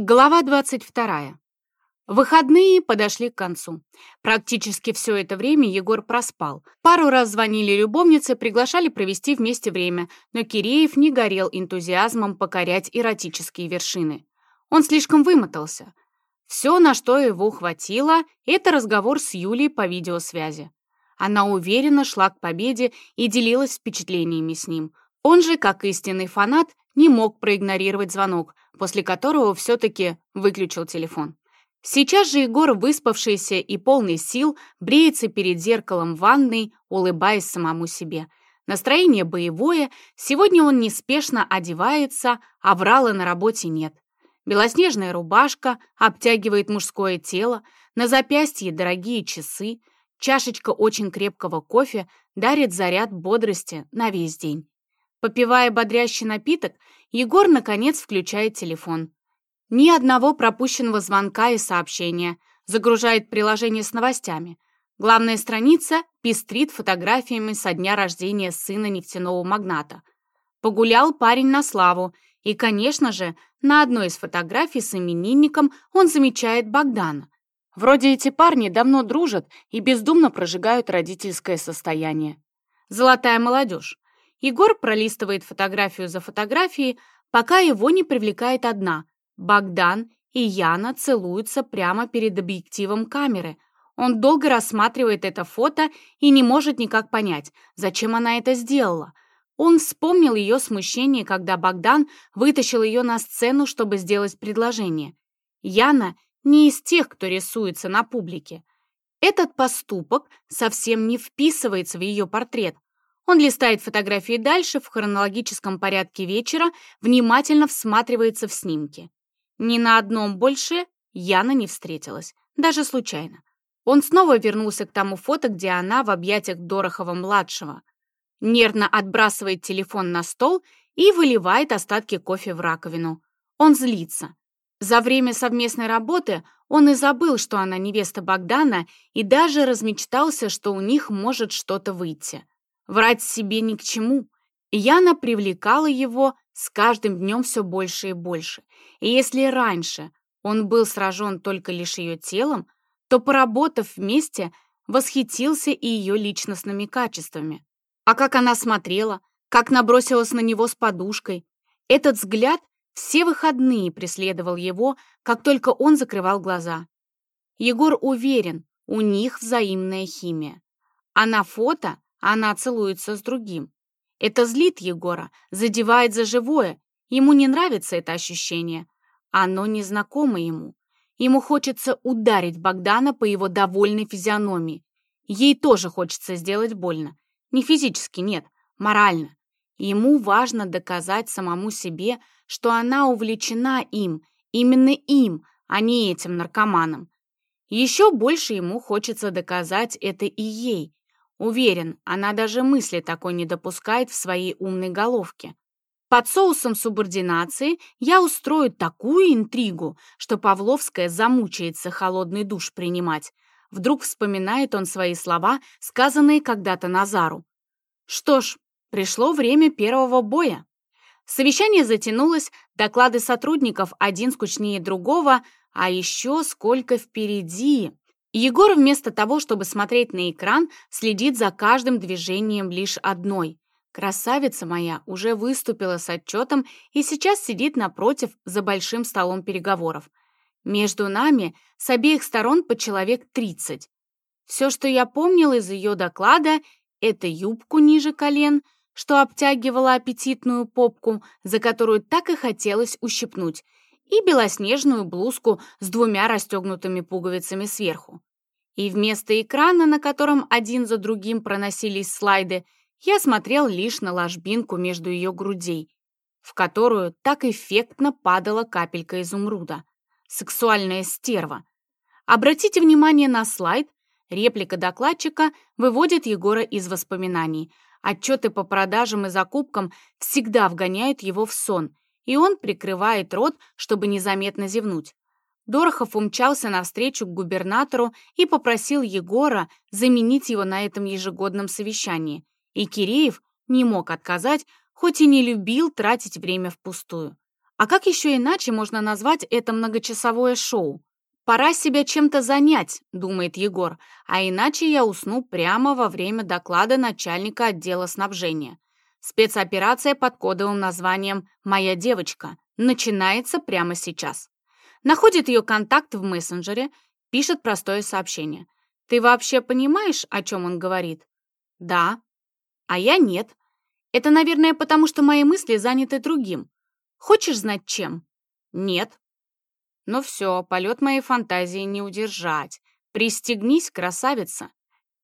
Глава 22. Выходные подошли к концу. Практически все это время Егор проспал. Пару раз звонили любовницы, приглашали провести вместе время, но Киреев не горел энтузиазмом покорять эротические вершины. Он слишком вымотался. Все, на что его хватило, это разговор с Юлей по видеосвязи. Она уверенно шла к победе и делилась впечатлениями с ним. Он же, как истинный фанат, не мог проигнорировать звонок, после которого все-таки выключил телефон. Сейчас же Егор, выспавшийся и полный сил, бреется перед зеркалом ванной, улыбаясь самому себе. Настроение боевое, сегодня он неспешно одевается, а врала на работе нет. Белоснежная рубашка обтягивает мужское тело, на запястье дорогие часы, чашечка очень крепкого кофе дарит заряд бодрости на весь день. Попивая бодрящий напиток, Егор, наконец, включает телефон. Ни одного пропущенного звонка и сообщения. Загружает приложение с новостями. Главная страница пестрит фотографиями со дня рождения сына нефтяного магната. Погулял парень на славу, и, конечно же, на одной из фотографий с именинником он замечает Богдана. Вроде эти парни давно дружат и бездумно прожигают родительское состояние. Золотая молодежь. Егор пролистывает фотографию за фотографией, пока его не привлекает одна. Богдан и Яна целуются прямо перед объективом камеры. Он долго рассматривает это фото и не может никак понять, зачем она это сделала. Он вспомнил ее смущение, когда Богдан вытащил ее на сцену, чтобы сделать предложение. Яна не из тех, кто рисуется на публике. Этот поступок совсем не вписывается в ее портрет, он листает фотографии дальше, в хронологическом порядке вечера, внимательно всматривается в снимки. Ни на одном больше Яна не встретилась, даже случайно. Он снова вернулся к тому фото, где она в объятиях Дорохова-младшего. Нервно отбрасывает телефон на стол и выливает остатки кофе в раковину. Он злится. За время совместной работы он и забыл, что она невеста Богдана, и даже размечтался, что у них может что-то выйти. Врать себе ни к чему. Яна привлекала его с каждым днем все больше и больше. И если раньше он был сражен только лишь ее телом, то, поработав вместе, восхитился и ее личностными качествами. А как она смотрела, как набросилась на него с подушкой. Этот взгляд все выходные преследовал его, как только он закрывал глаза. Егор уверен, у них взаимная химия. А на фото она целуется с другим. Это злит Егора, задевает за живое. Ему не нравится это ощущение. Оно незнакомо ему. Ему хочется ударить Богдана по его довольной физиономии. Ей тоже хочется сделать больно. Не физически, нет, морально. Ему важно доказать самому себе, что она увлечена им, именно им, а не этим наркоманом. Еще больше ему хочется доказать это и ей, Уверен, она даже мысли такой не допускает в своей умной головке. Под соусом субординации я устрою такую интригу, что Павловская замучается холодный душ принимать. Вдруг вспоминает он свои слова, сказанные когда-то Назару. Что ж, пришло время первого боя. Совещание затянулось, доклады сотрудников один скучнее другого, а еще сколько впереди. Егор вместо того, чтобы смотреть на экран, следит за каждым движением лишь одной. Красавица моя уже выступила с отчетом и сейчас сидит напротив за большим столом переговоров. Между нами с обеих сторон по человек 30. Все, что я помнил из ее доклада, это юбку ниже колен, что обтягивала аппетитную попку, за которую так и хотелось ущипнуть, и белоснежную блузку с двумя расстегнутыми пуговицами сверху. И вместо экрана, на котором один за другим проносились слайды, я смотрел лишь на ложбинку между ее грудей, в которую так эффектно падала капелька изумруда. Сексуальная стерва. Обратите внимание на слайд. Реплика докладчика выводит Егора из воспоминаний. Отчеты по продажам и закупкам всегда вгоняют его в сон — и он прикрывает рот, чтобы незаметно зевнуть. Дорохов умчался навстречу к губернатору и попросил Егора заменить его на этом ежегодном совещании. И Киреев не мог отказать, хоть и не любил тратить время впустую. А как еще иначе можно назвать это многочасовое шоу? «Пора себя чем-то занять», — думает Егор, «а иначе я усну прямо во время доклада начальника отдела снабжения. Спецоперация под кодовым названием «Моя девочка» начинается прямо сейчас». Находит ее контакт в мессенджере, пишет простое сообщение. «Ты вообще понимаешь, о чем он говорит?» «Да». «А я нет. Это, наверное, потому что мои мысли заняты другим. Хочешь знать, чем?» «Нет». Но все, полет моей фантазии не удержать. Пристегнись, красавица.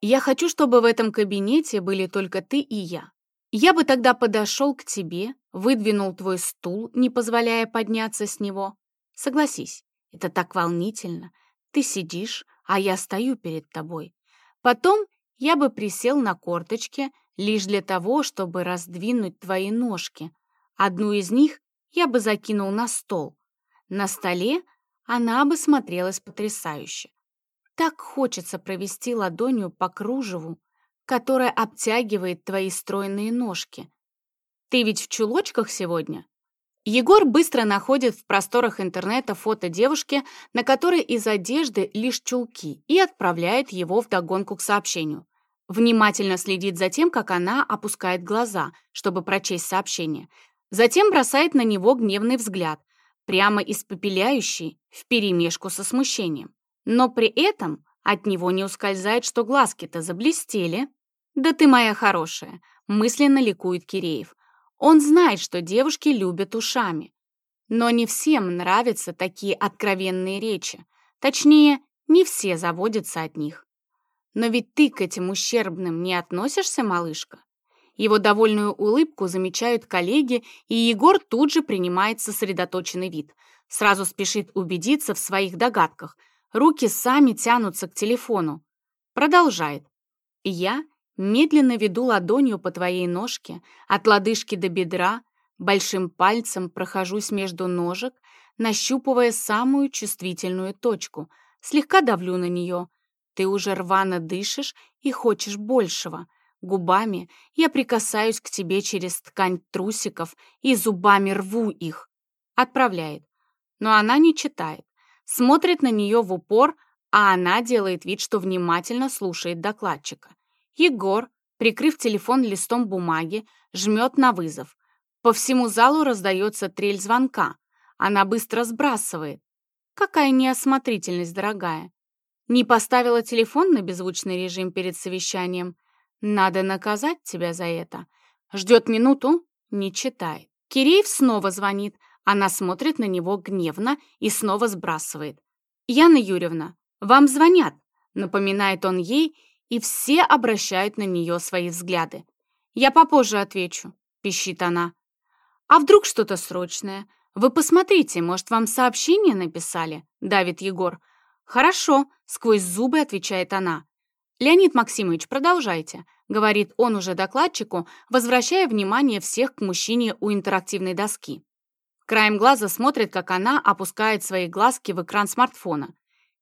Я хочу, чтобы в этом кабинете были только ты и я. Я бы тогда подошел к тебе, выдвинул твой стул, не позволяя подняться с него. Согласись, это так волнительно. Ты сидишь, а я стою перед тобой. Потом я бы присел на корточки лишь для того, чтобы раздвинуть твои ножки. Одну из них я бы закинул на стол. На столе она бы смотрелась потрясающе. Так хочется провести ладонью по кружеву, которое обтягивает твои стройные ножки. Ты ведь в чулочках сегодня? Егор быстро находит в просторах интернета фото девушки, на которой из одежды лишь чулки, и отправляет его в догонку к сообщению. Внимательно следит за тем, как она опускает глаза, чтобы прочесть сообщение. Затем бросает на него гневный взгляд, прямо испепеляющий, вперемешку со смущением. Но при этом от него не ускользает, что глазки-то заблестели. «Да ты моя хорошая!» — мысленно ликует Киреев. Он знает, что девушки любят ушами. Но не всем нравятся такие откровенные речи. Точнее, не все заводятся от них. Но ведь ты к этим ущербным не относишься, малышка? Его довольную улыбку замечают коллеги, и Егор тут же принимает сосредоточенный вид. Сразу спешит убедиться в своих догадках. Руки сами тянутся к телефону. Продолжает. Я медленно веду ладонью по твоей ножке, от лодыжки до бедра, большим пальцем прохожусь между ножек, нащупывая самую чувствительную точку, слегка давлю на нее. Ты уже рвано дышишь и хочешь большего — Губами я прикасаюсь к тебе через ткань трусиков и зубами рву их. Отправляет. Но она не читает. Смотрит на нее в упор, а она делает вид, что внимательно слушает докладчика. Егор, прикрыв телефон листом бумаги, жмет на вызов. По всему залу раздается трель звонка. Она быстро сбрасывает. Какая неосмотрительность, дорогая. Не поставила телефон на беззвучный режим перед совещанием. Надо наказать тебя за это. Ждет минуту, не читает. Киреев снова звонит. Она смотрит на него гневно и снова сбрасывает. «Яна Юрьевна, вам звонят», — напоминает он ей, и все обращают на нее свои взгляды. «Я попозже отвечу», — пищит она. «А вдруг что-то срочное? Вы посмотрите, может, вам сообщение написали?» — давит Егор. «Хорошо», — сквозь зубы отвечает она. «Леонид Максимович, продолжайте», — говорит он уже докладчику, возвращая внимание всех к мужчине у интерактивной доски. Краем глаза смотрит, как она опускает свои глазки в экран смартфона.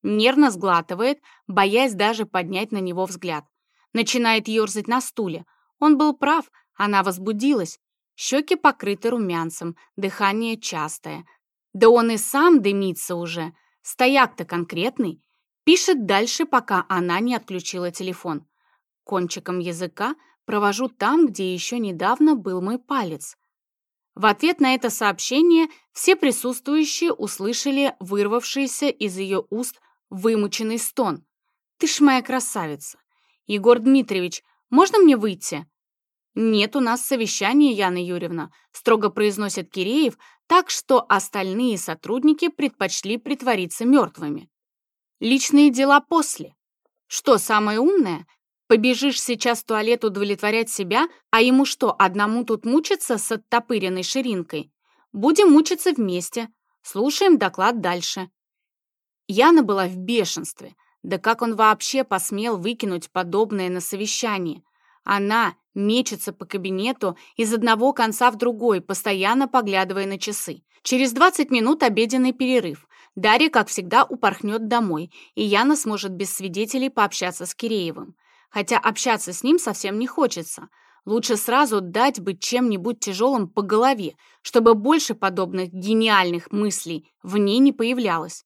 Нервно сглатывает, боясь даже поднять на него взгляд. Начинает ерзать на стуле. Он был прав, она возбудилась. Щеки покрыты румянцем, дыхание частое. Да он и сам дымится уже. Стояк-то конкретный. Пишет дальше, пока она не отключила телефон. Кончиком языка провожу там, где еще недавно был мой палец. В ответ на это сообщение все присутствующие услышали вырвавшийся из ее уст вымученный стон. «Ты ж моя красавица! Егор Дмитриевич, можно мне выйти?» «Нет у нас совещания, Яна Юрьевна», строго произносит Киреев, так что остальные сотрудники предпочли притвориться мертвыми. Личные дела после. Что, самое умное? Побежишь сейчас в туалет удовлетворять себя, а ему что, одному тут мучиться с оттопыренной ширинкой? Будем мучиться вместе. Слушаем доклад дальше. Яна была в бешенстве. Да как он вообще посмел выкинуть подобное на совещании? Она мечется по кабинету из одного конца в другой, постоянно поглядывая на часы. Через 20 минут обеденный перерыв. Дарья, как всегда, упорхнет домой, и Яна сможет без свидетелей пообщаться с Киреевым. Хотя общаться с ним совсем не хочется. Лучше сразу дать бы чем-нибудь тяжелым по голове, чтобы больше подобных гениальных мыслей в ней не появлялось.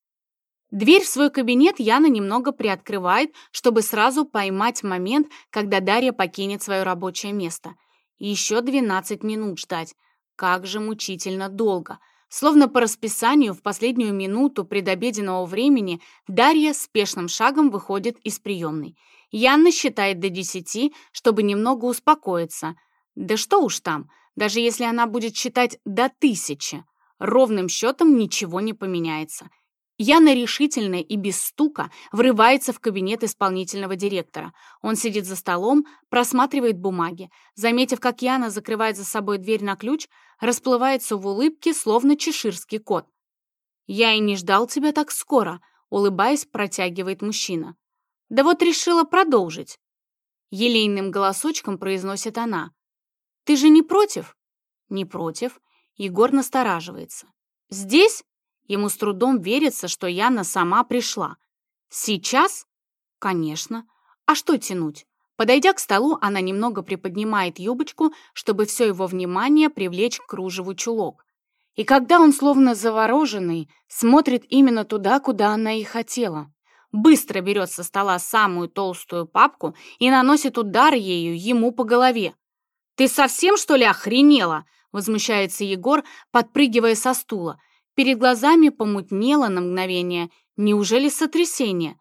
Дверь в свой кабинет Яна немного приоткрывает, чтобы сразу поймать момент, когда Дарья покинет свое рабочее место. еще 12 минут ждать. Как же мучительно долго. Словно по расписанию в последнюю минуту предобеденного времени Дарья спешным шагом выходит из приемной. Янна считает до десяти, чтобы немного успокоиться. Да что уж там, даже если она будет считать до тысячи, ровным счетом ничего не поменяется. Яна решительно и без стука врывается в кабинет исполнительного директора. Он сидит за столом, просматривает бумаги. Заметив, как Яна закрывает за собой дверь на ключ, расплывается в улыбке, словно чеширский кот. «Я и не ждал тебя так скоро», — улыбаясь, протягивает мужчина. «Да вот решила продолжить». Елейным голосочком произносит она. «Ты же не против?» «Не против». Егор настораживается. «Здесь?» Ему с трудом верится, что Яна сама пришла. «Сейчас?» «Конечно. А что тянуть?» Подойдя к столу, она немного приподнимает юбочку, чтобы все его внимание привлечь к кружеву чулок. И когда он, словно завороженный, смотрит именно туда, куда она и хотела, быстро берет со стола самую толстую папку и наносит удар ею ему по голове. «Ты совсем, что ли, охренела?» — возмущается Егор, подпрыгивая со стула. Перед глазами помутнело на мгновение. Неужели сотрясение?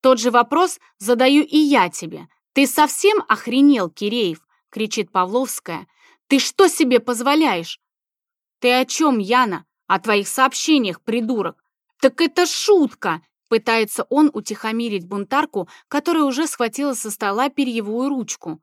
Тот же вопрос задаю и я тебе. «Ты совсем охренел, Киреев?» — кричит Павловская. «Ты что себе позволяешь?» «Ты о чем, Яна? О твоих сообщениях, придурок?» «Так это шутка!» — пытается он утихомирить бунтарку, которая уже схватила со стола перьевую ручку.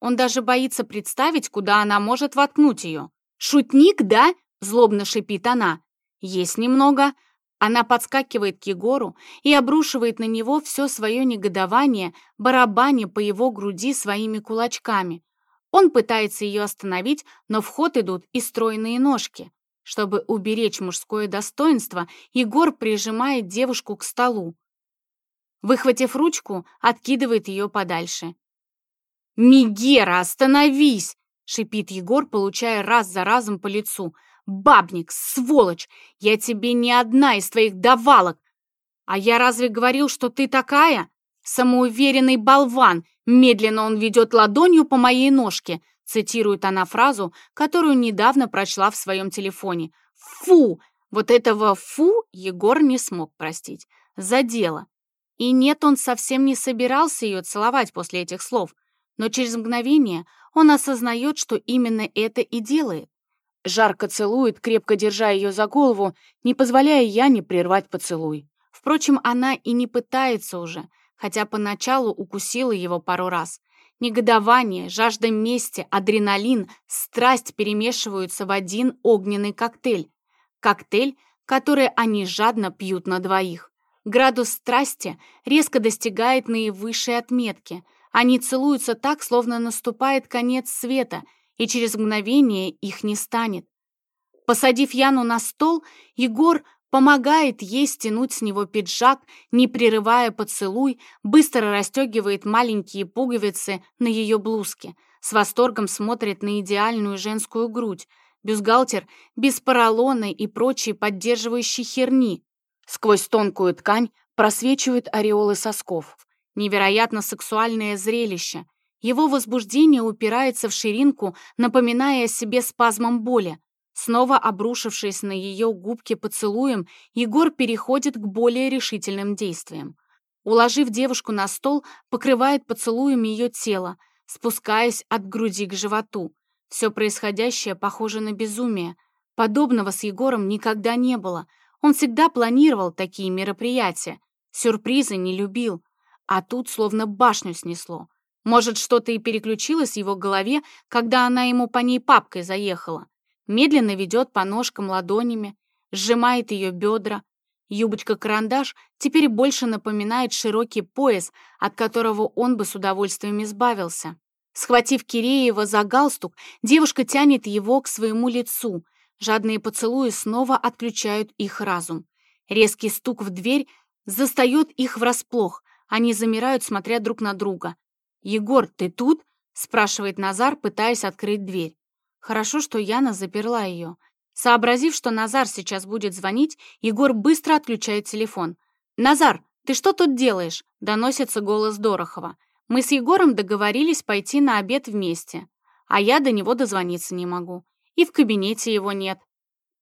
Он даже боится представить, куда она может воткнуть ее. «Шутник, да?» — злобно шипит она. «Есть немного», она подскакивает к Егору и обрушивает на него все свое негодование, барабаня по его груди своими кулачками. Он пытается ее остановить, но в ход идут и стройные ножки. Чтобы уберечь мужское достоинство, Егор прижимает девушку к столу. Выхватив ручку, откидывает ее подальше. «Мигера, остановись!» — шипит Егор, получая раз за разом по лицу. Бабник, сволочь! Я тебе не одна из твоих давалок! А я разве говорил, что ты такая? Самоуверенный болван! Медленно он ведет ладонью по моей ножке, цитирует она фразу, которую недавно прочла в своем телефоне. Фу! Вот этого «фу» Егор не смог простить. За дело. И нет, он совсем не собирался ее целовать после этих слов, но через мгновение он осознает, что именно это и делает. Жарко целует, крепко держа ее за голову, не позволяя Яне прервать поцелуй. Впрочем, она и не пытается уже, хотя поначалу укусила его пару раз. Негодование, жажда мести, адреналин, страсть перемешиваются в один огненный коктейль. Коктейль, который они жадно пьют на двоих. Градус страсти резко достигает наивысшей отметки. Они целуются так, словно наступает конец света — и через мгновение их не станет. Посадив Яну на стол, Егор помогает ей стянуть с него пиджак, не прерывая поцелуй, быстро расстегивает маленькие пуговицы на ее блузке, с восторгом смотрит на идеальную женскую грудь, бюстгальтер без поролона и прочей поддерживающей херни. Сквозь тонкую ткань просвечивают ореолы сосков. Невероятно сексуальное зрелище. Его возбуждение упирается в ширинку, напоминая о себе спазмом боли. Снова обрушившись на ее губки поцелуем, Егор переходит к более решительным действиям. Уложив девушку на стол, покрывает поцелуем ее тело, спускаясь от груди к животу. Все происходящее похоже на безумие. Подобного с Егором никогда не было. Он всегда планировал такие мероприятия. Сюрпризы не любил. А тут словно башню снесло. Может, что-то и переключилось в его голове, когда она ему по ней папкой заехала. Медленно ведет по ножкам ладонями, сжимает ее бедра. Юбочка-карандаш теперь больше напоминает широкий пояс, от которого он бы с удовольствием избавился. Схватив Киреева за галстук, девушка тянет его к своему лицу. Жадные поцелуи снова отключают их разум. Резкий стук в дверь застает их врасплох. Они замирают, смотря друг на друга. «Егор, ты тут?» спрашивает Назар, пытаясь открыть дверь. Хорошо, что Яна заперла ее. Сообразив, что Назар сейчас будет звонить, Егор быстро отключает телефон. «Назар, ты что тут делаешь?» — доносится голос Дорохова. «Мы с Егором договорились пойти на обед вместе, а я до него дозвониться не могу. И в кабинете его нет».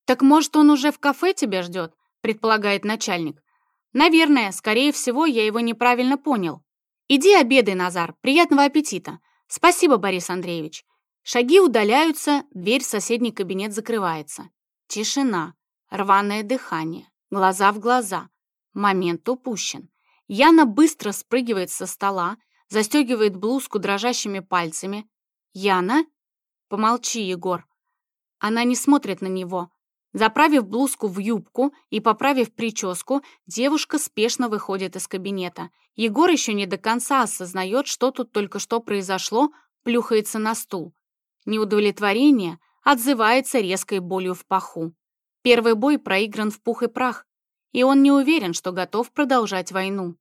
«Так, может, он уже в кафе тебя ждет?» — предполагает начальник. «Наверное, скорее всего, я его неправильно понял. Иди обедай, Назар, приятного аппетита. Спасибо, Борис Андреевич». Шаги удаляются, дверь в соседний кабинет закрывается. Тишина, рваное дыхание, глаза в глаза. Момент упущен. Яна быстро спрыгивает со стола, застегивает блузку дрожащими пальцами. «Яна?» «Помолчи, Егор». Она не смотрит на него. Заправив блузку в юбку и поправив прическу, девушка спешно выходит из кабинета. Егор еще не до конца осознает, что тут только что произошло, плюхается на стул. Неудовлетворение отзывается резкой болью в паху. Первый бой проигран в пух и прах, и он не уверен, что готов продолжать войну.